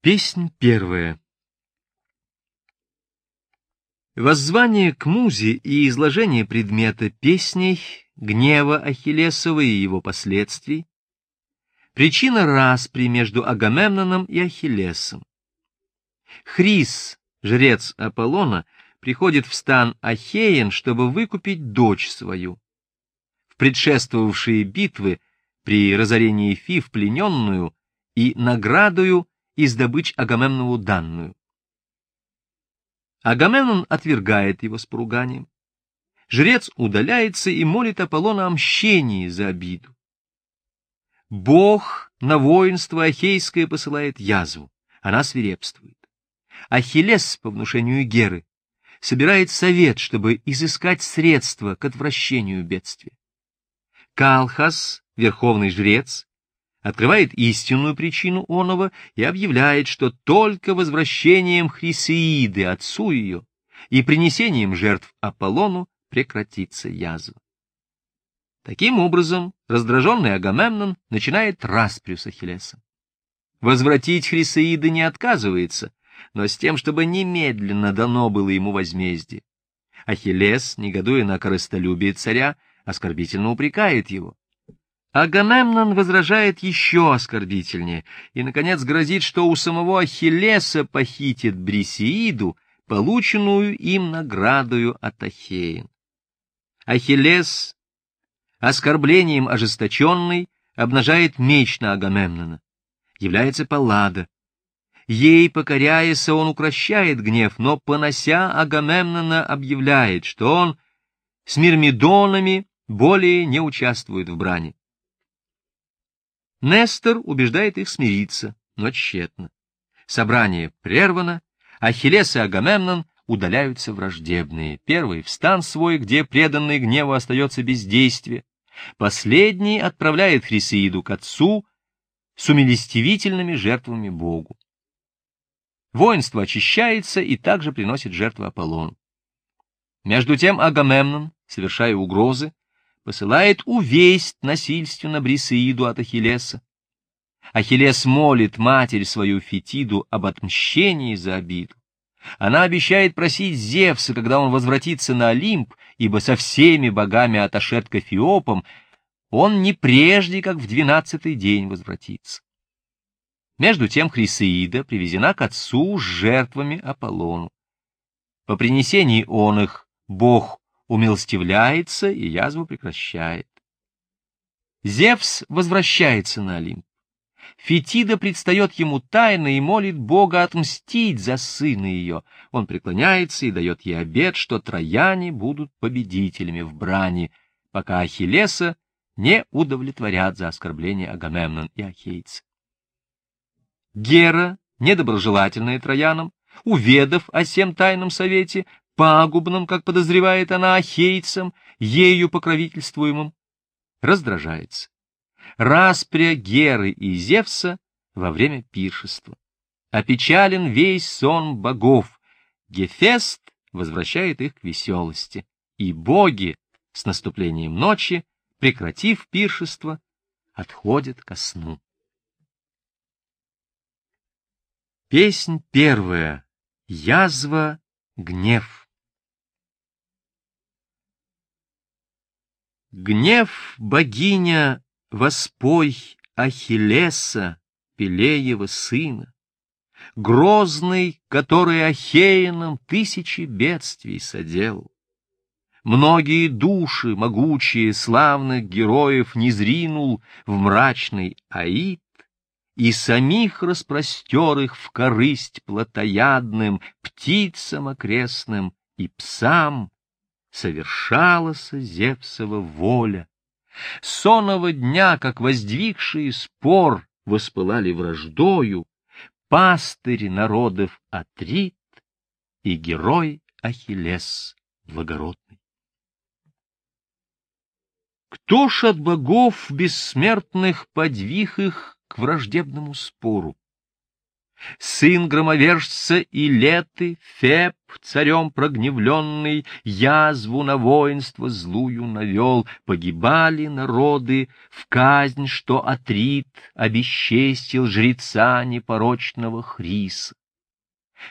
Песнь первая Воззвание к музе и изложение предмета песней, гнева Ахиллесова и его последствий, причина распри между Агамемноном и Ахиллесом. Хрис, жрец Аполлона, приходит в стан Ахеен, чтобы выкупить дочь свою. В предшествовавшие битвы при разорении Фив плененную и наградою из добыч Агамемнову данную. Агамемнон отвергает его с поруганием. Жрец удаляется и молит Аполлона о мщении за обиду. Бог на воинство Ахейское посылает язву, она свирепствует. Ахиллес, по внушению Геры, собирает совет, чтобы изыскать средства к отвращению бедствия. Калхас, верховный жрец, открывает истинную причину оного и объявляет, что только возвращением Хрисеиды, отцу ее, и принесением жертв Аполлону прекратится язва. Таким образом, раздраженный Агамемнон начинает распрю с Ахиллесом. Возвратить Хрисеиды не отказывается, но с тем, чтобы немедленно дано было ему возмездие. Ахиллес, негодуя на корыстолюбие царя, оскорбительно упрекает его. Агамемнон возражает еще оскорбительнее и, наконец, грозит, что у самого Ахиллеса похитит Брисеиду, полученную им наградою от Ахеин. Ахиллес, оскорблением ожесточенный, обнажает меч на Агамемнона. Является Паллада. Ей, покоряясь, он укращает гнев, но, понося Агамемнона, объявляет, что он с мирмидонами более не участвует в брани. Нестор убеждает их смириться, но тщетно. Собрание прервано, Ахиллес и Агамемнон удаляются враждебные. Первый в стан свой, где преданный гневу остается без действия. Последний отправляет Хрисеиду к отцу с умилостивительными жертвами Богу. Воинство очищается и также приносит жертву Аполлону. Между тем Агамемнон, совершая угрозы, посылает увесть насильственно Брисеиду от Ахиллеса. Ахиллес молит матерь свою Фетиду об отмщении за обиду. Она обещает просить Зевса, когда он возвратится на Олимп, ибо со всеми богами отошед к Эфиопам, он не прежде, как в двенадцатый день возвратится. Между тем Хрисеида привезена к отцу с жертвами Аполлону. По принесении он их бог умилостивляется и язву прекращает. Зевс возвращается на Олимп. Фетида предстает ему тайно и молит Бога отмстить за сына ее. Он преклоняется и дает ей обет, что трояне будут победителями в брани, пока Ахиллеса не удовлетворят за оскорбление Агамемнон и Ахейцы. Гера, недоброжелательная троянам, уведав о всем тайном совете, пагубным, как подозревает она, ахейцам, ею покровительствуемым, раздражается. Распря Геры и Зевса во время пиршества. Опечален весь сон богов. Гефест возвращает их к веселости. И боги с наступлением ночи, прекратив пиршество, отходят ко сну. Песнь первая. Язва, гнев. Гнев богиня воспой Ахиллеса, Пелеева сына, Грозный, который Ахеянам тысячи бедствий соделал. Многие души могучие славных героев не зринул в мрачный Аид, и самих распростер их в корысть плотоядным, птицам окрестным и псам, совершалась Зевсова воля. Сонного дня, как воздвигшие спор, воспылали враждою, пастырь народов Атрит и герой Ахиллес благородный. Кто ж от богов бессмертных подвиг их к враждебному спору? Сын громовержца и леты, Феб, царем прогневленный, язву на воинство злую навел, погибали народы в казнь, что Атрит обесчестил жреца непорочного Хриса.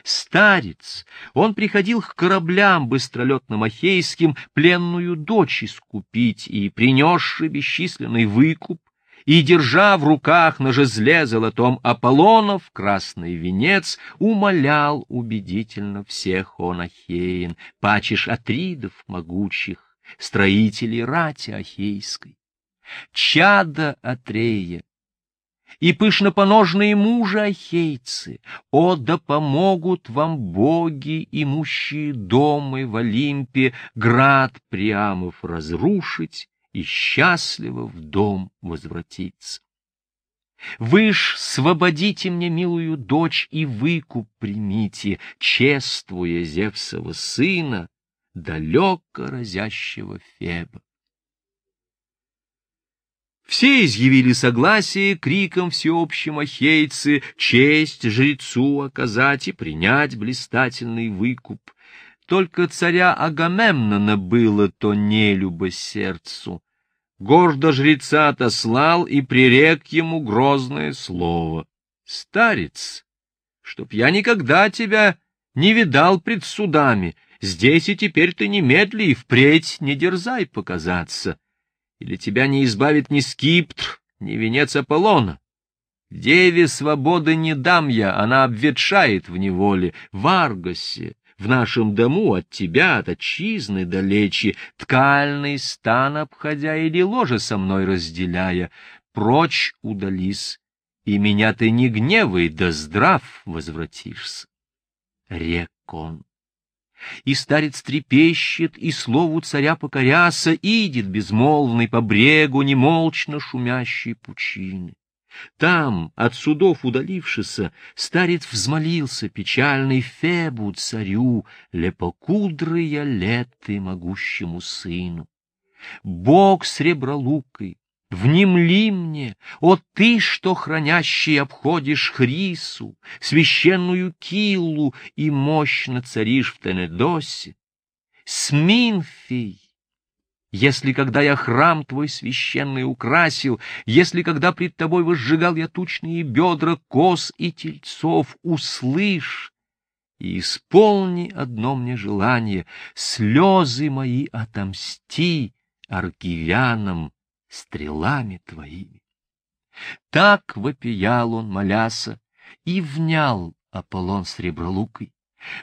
Старец, он приходил к кораблям быстролетным ахейским пленную дочь искупить и, принесший бесчисленный выкуп, и, держа в руках на жезле золотом Аполлонов красный венец, умолял убедительно всех он Ахеин, пачешь Атридов могучих, строителей рати Ахейской. Чада Атрея, и пышнопоножные мужи ахейцы, о, да помогут вам боги, имущие домы в Олимпе, град Приамов разрушить и счастливо в дом возвратиться. Вы ж свободите мне милую дочь и выкуп примите, чествуя Зевсова сына, далеко разящего Феба. Все изъявили согласие криком всеобщим ахейцы честь жрецу оказать и принять блистательный выкуп. Только царя Агамемнона было то нелюбо сердцу. Гордо жреца отослал и прирек ему грозное слово. Старец, чтоб я никогда тебя не видал пред судами, здесь и теперь ты немедли и впредь не дерзай показаться или тебя не избавит ни скиптр, ни венец Аполлона. Деве свободы не дам я, она обветшает в неволе, в Аргосе, в нашем дому от тебя, от отчизны далече, ткальный стан обходя или ложе со мной разделяя, прочь удались, и меня ты не гневай, да здрав возвратишься. Рек он. И старец трепещет, и слову царя покоряся, идет безмолвный по брегу немолчно шумящей пучины. Там, от судов удалившися, старец взмолился печальный Фебу царю, лепокудрые леты могущему сыну. Бог с ребролукой, Внемли мне, о ты, что хранящий обходишь Хрису, священную Киллу и мощно царишь в Тенедосе, Сминфий, если когда я храм твой священный украсил, если когда пред тобой возжигал я тучные бедра коз и тельцов, услышь и исполни одно мне желание, слезы мои отомсти аргивянам, стрелами твоими. Так вопиял он, моляса, и внял Аполлон сребролукой.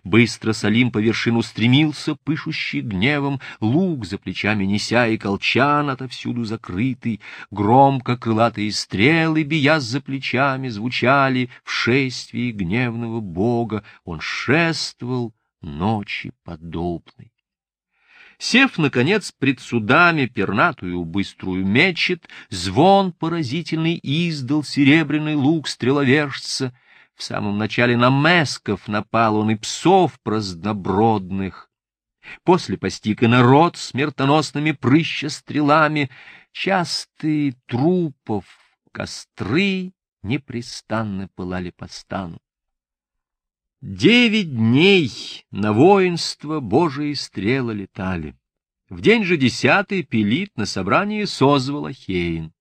Быстро Салим по вершину стремился, пышущий гневом, лук за плечами неся и колчан отовсюду закрытый, громко крылатые стрелы, бия за плечами, звучали в шествии гневного бога, он шествовал ночи подобной. Сев, наконец, пред судами пернатую быструю мечет, звон поразительный издал серебряный лук стреловержца. В самом начале на месков напал он и псов празднобродных. После постиг и народ смертоносными прыща стрелами, частые трупов костры непрестанно пылали по стану. Девять дней на воинство Божие стрелы летали. В день же десятый Пелит на собрании созвал Ахеин.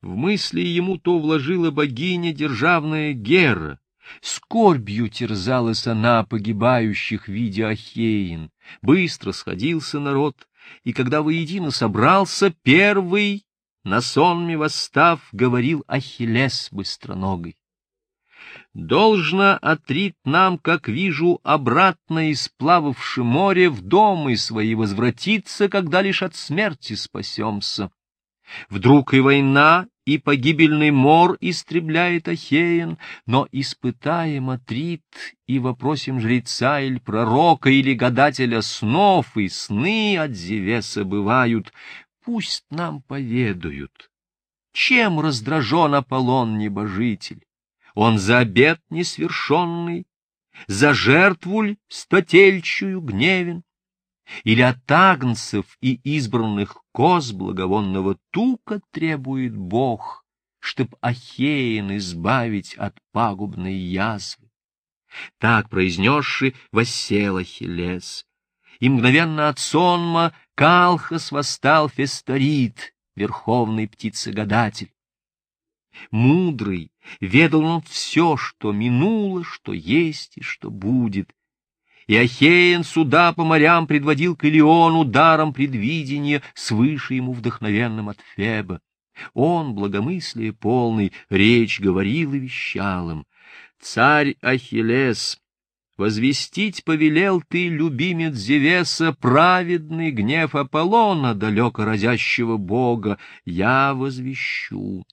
В мысли ему то вложила богиня державная Гера. Скорбью терзалась она погибающих, видя Ахеин. Быстро сходился народ, и когда воедино собрался, первый, на сонме восстав, говорил Ахиллес быстроногой. Должно отрит нам, как вижу, обратно исплававши море в дом и свои возвратиться, когда лишь от смерти спасемся. Вдруг и война, и погибельный мор истребляет Ахеен, но испытаем Атрит и вопросим жреца или пророка, или гадателя снов, и сны от Зевеса бывают, пусть нам поведают, чем раздражен Аполлон небожитель. Он за обет несвершенный, за жертвуль стотельчую гневен, или от агнцев и избранных коз благовонного тука требует Бог, чтоб Ахеин избавить от пагубной язвы. Так произнесши воссел Ахиллес, и мгновенно от сонма Калхас восстал Фесторит, верховный птицегадатель. Мудрый, ведал он все, что минуло, что есть и что будет. И Ахеен суда по морям предводил к Илиону даром предвидения, свыше ему вдохновенным от Феба. Он, благомыслие полный, речь говорил и вещал им. Царь Ахиллес, возвестить повелел ты, любимец Зевеса, праведный гнев Аполлона, далеко разящего бога, я возвещу.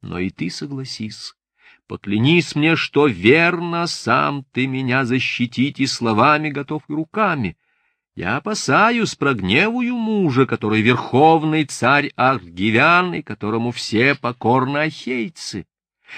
Но и ты согласись. Поклянись мне, что верно сам ты меня защитить и словами готов, и руками. Я опасаюсь, прогневую мужа, который верховный царь Аргивян, и которому все покорны ахейцы.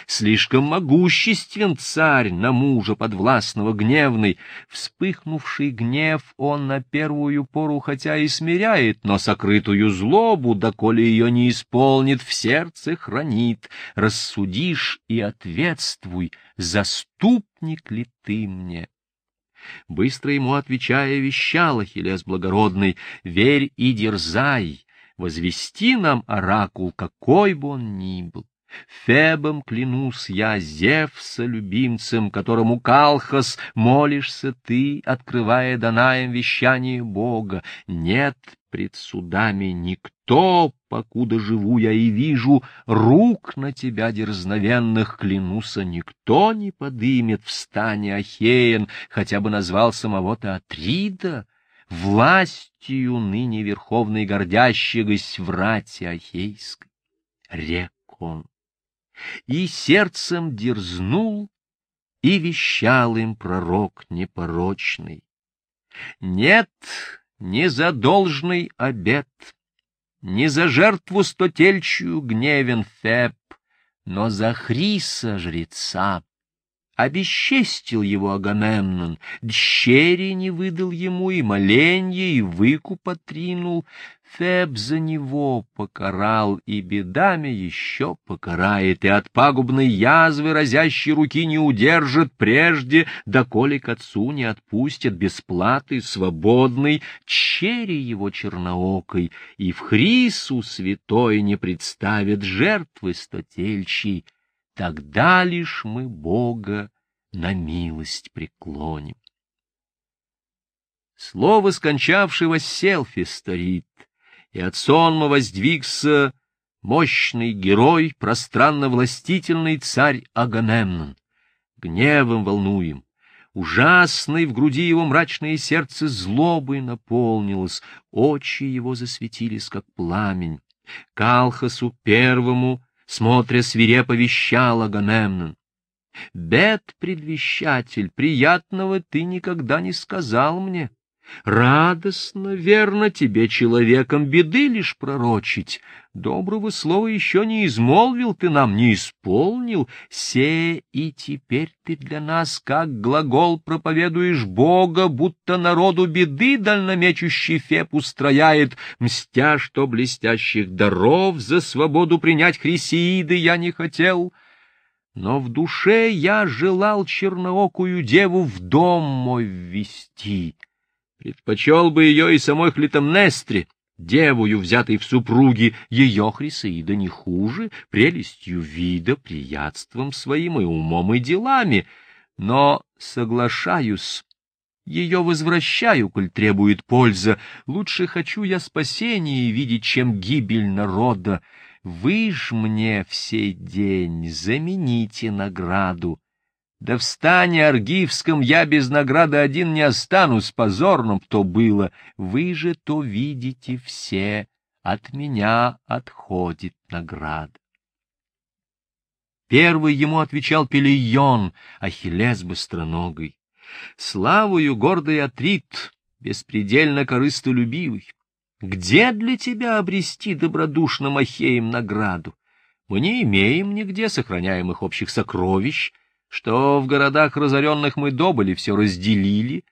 Слишком могуществен царь на мужа подвластного гневный. Вспыхнувший гнев он на первую пору хотя и смиряет, но сокрытую злобу, доколе ее не исполнит, в сердце хранит. Рассудишь и ответствуй, заступник ли ты мне? Быстро ему отвечая, вещал Ахиллес благородный, «Верь и дерзай, возвести нам оракул, какой бы он ни был. Фебом клянусь я, Зевса любимцем, которому Калхас молишься ты, открывая Данаем вещание Бога. Нет пред судами никто, покуда живу я и вижу, рук на тебя дерзновенных, клянуся, никто не подымет в стане Ахеен, хотя бы назвал самого-то Атрида, властью ныне верховной гордящегось в рате Ахейской. Рек он и сердцем дерзнул, и вещал им пророк непорочный. Нет, не за должный обет, не за жертву стотельчую гневен Феб, но за Хриса жреца Обесчестил его Агамемнон, дщери не выдал ему, и моленье, и выкуп отринул. Феб за него покарал, и бедами еще покарает, и от пагубной язвы разящей руки не удержит прежде, доколе к отцу не отпустят бесплаты, свободный, чери его черноокой, и в Хрису святой не представит жертвы стотельчий тогда лишь мы Бога на милость преклоним. Слово скончавшего селфи старит, и от сонма воздвигся мощный герой, пространно-властительный царь Агамемнон. Гневом волнуем, ужасной в груди его мрачное сердце злобой наполнилось, очи его засветились, как пламень. Калхасу первому смотря свирепо вещал Агамемнон. Бед, предвещатель, приятного ты никогда не сказал мне. Радостно, верно, тебе человеком беды лишь пророчить. Доброго слова еще не измолвил ты нам, не исполнил. Се и теперь ты для нас, как глагол, проповедуешь Бога, будто народу беды дальномечущий Феб устрояет, мстя, что блестящих даров за свободу принять Хрисеиды я не хотел. Но в душе я желал черноокую деву в дом мой ввести. Предпочел бы ее и самой Клитомнестре, девую, взятой в супруги, ее Хрисеида не хуже, прелестью вида, приятством своим и умом и делами. Но соглашаюсь, ее возвращаю, коль требует польза. Лучше хочу я спасения видеть, чем гибель народа. Вы ж мне в день замените награду. Да в Аргивском я без награды один не останусь, позорным то было. Вы же то видите все, от меня отходит награда. Первый ему отвечал Пелион, Ахиллес быстроногой. Славою гордый Атрит, беспредельно корыстолюбивый. Где для тебя обрести добродушным Ахеем награду? Мы не имеем нигде сохраняемых общих сокровищ, что в городах разоренных мы добыли, все разделили.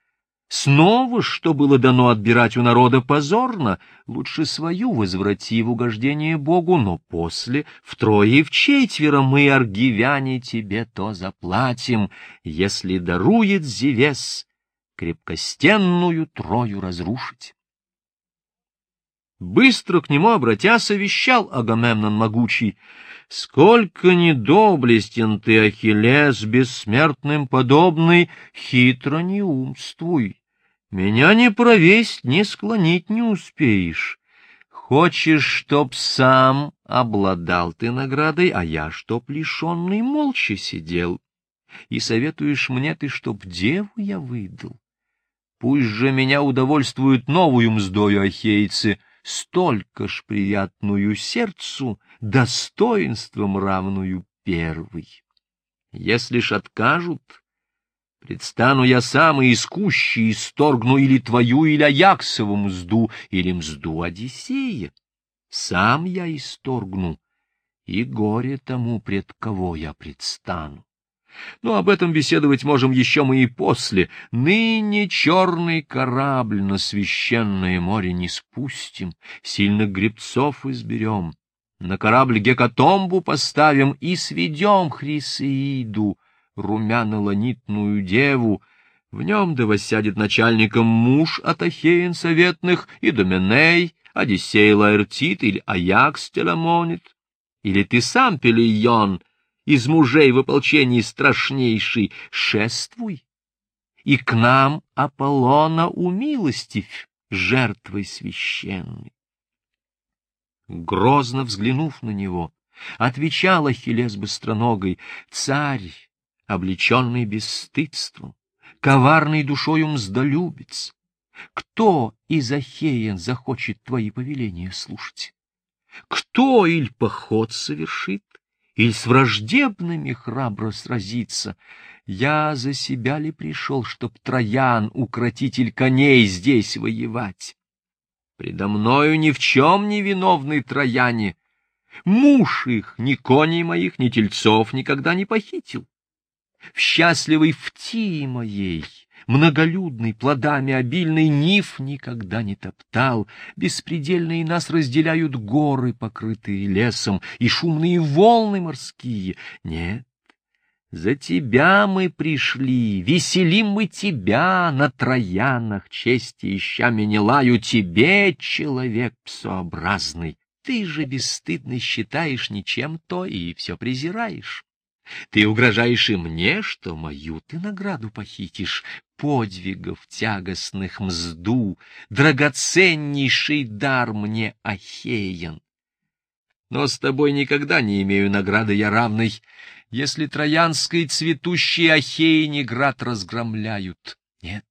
Снова, что было дано отбирать у народа позорно, лучше свою возврати в угождение Богу, но после втрое и вчетверо мы, аргивяне, тебе то заплатим, если дарует Зевес крепкостенную трою разрушить. Быстро к нему обратясь, вещал Агамемнон могучий, «Сколько недоблестен ты, Ахиллес, бессмертным подобный, хитро не умствуй, меня не провесть, не склонить не успеешь. Хочешь, чтоб сам обладал ты наградой, а я, чтоб лишенный, молча сидел. И советуешь мне ты, чтоб деву я выдал. Пусть же меня удовольствуют новую мздою ахейцы, столько ж приятную сердцу, достоинством равную первой. Если ж откажут, Предстану я сам и искущий, исторгну или твою, или Аяксову мзду, или мзду Одиссея. Сам я исторгну, и горе тому, пред кого я предстану. Но об этом беседовать можем еще мы и после. Ныне черный корабль на священное море не спустим, сильных гребцов изберем. На корабль гекатомбу поставим и сведем Хрисеиду, румяно-ланитную деву, в нем да воссядет начальником муж от Ахеен советных, и Доменей, Одиссей Лаэртит или Аякс Теламонит, или ты сам, Пелийон, из мужей в ополчении страшнейший, шествуй, и к нам Аполлона умилостивь жертвой священной. Грозно взглянув на него, отвечал Ахиллес быстроногой, «Царь, облеченный бесстыдством, коварный душою мздолюбец. Кто из Ахеен захочет твои повеления слушать? Кто иль поход совершит, иль с враждебными храбро сразится? Я за себя ли пришел, чтоб Троян, укротитель коней, здесь воевать? Предо мною ни в чем не виновны трояне. Муж их ни коней моих, ни тельцов никогда не похитил в счастливой втии моей, многолюдной, плодами обильной, ниф никогда не топтал, беспредельные нас разделяют горы, покрытые лесом, и шумные волны морские. Нет, за тебя мы пришли, веселим мы тебя на троянах, чести ища Менелаю, тебе, человек псообразный. Ты же бесстыдно считаешь ничем то и все презираешь. Ты угрожаешь и мне, что мою ты награду похитишь, подвигов тягостных мзду, драгоценнейший дар мне Ахеян. Но с тобой никогда не имею награды я равной, если троянской цветущей Ахеяне град разгромляют. Нет,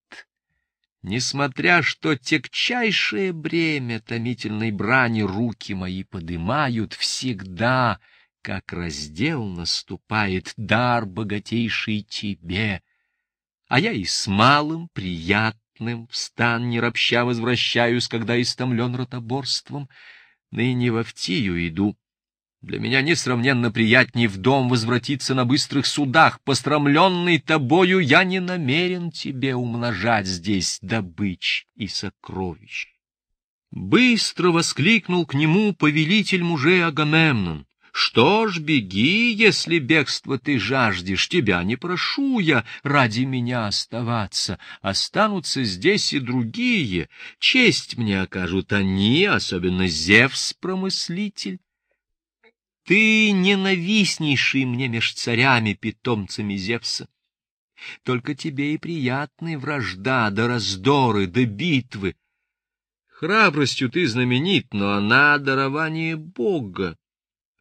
несмотря что тягчайшее бремя томительной брани руки мои подымают, всегда — как раздел наступает дар богатейший тебе, а я и с малым, приятным в стан не ропща возвращаюсь, когда истомлен ротоборством, ныне в Автию иду. Для меня несравненно приятней в дом возвратиться на быстрых судах, постромленный тобою, я не намерен тебе умножать здесь добыч и сокровищ. Быстро воскликнул к нему повелитель мужей Агамемнон. Что ж, беги, если бегство ты жаждешь, тебя не прошу я ради меня оставаться. Останутся здесь и другие, честь мне окажут они, особенно Зевс-промыслитель. Ты ненавистнейший мне меж царями, питомцами Зевса. Только тебе и приятны вражда, да раздоры, да битвы. Храбростью ты знаменит, но она — дарование Бога.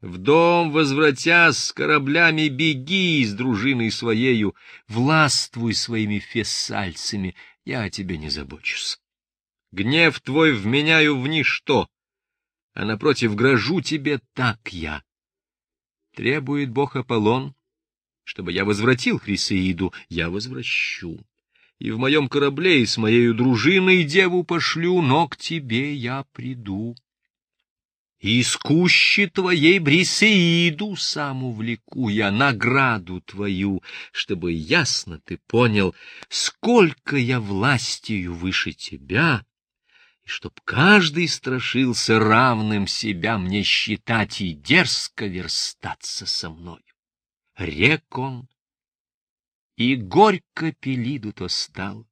В дом, возвратясь с кораблями, беги с дружиной своею, властвуй своими фессальцами, я о тебе не забочусь. Гнев твой вменяю в ничто, а напротив грожу тебе так я. Требует бог Аполлон, чтобы я возвратил Хрисеиду, я возвращу. И в моем корабле и с моею дружиной деву пошлю, но к тебе я приду. Из кущи твоей Брисеиду сам увлеку я награду твою, чтобы ясно ты понял, сколько я властью выше тебя, и чтоб каждый страшился равным себя мне считать и дерзко верстаться со мною. Рек он, и горько Пелиду то стал,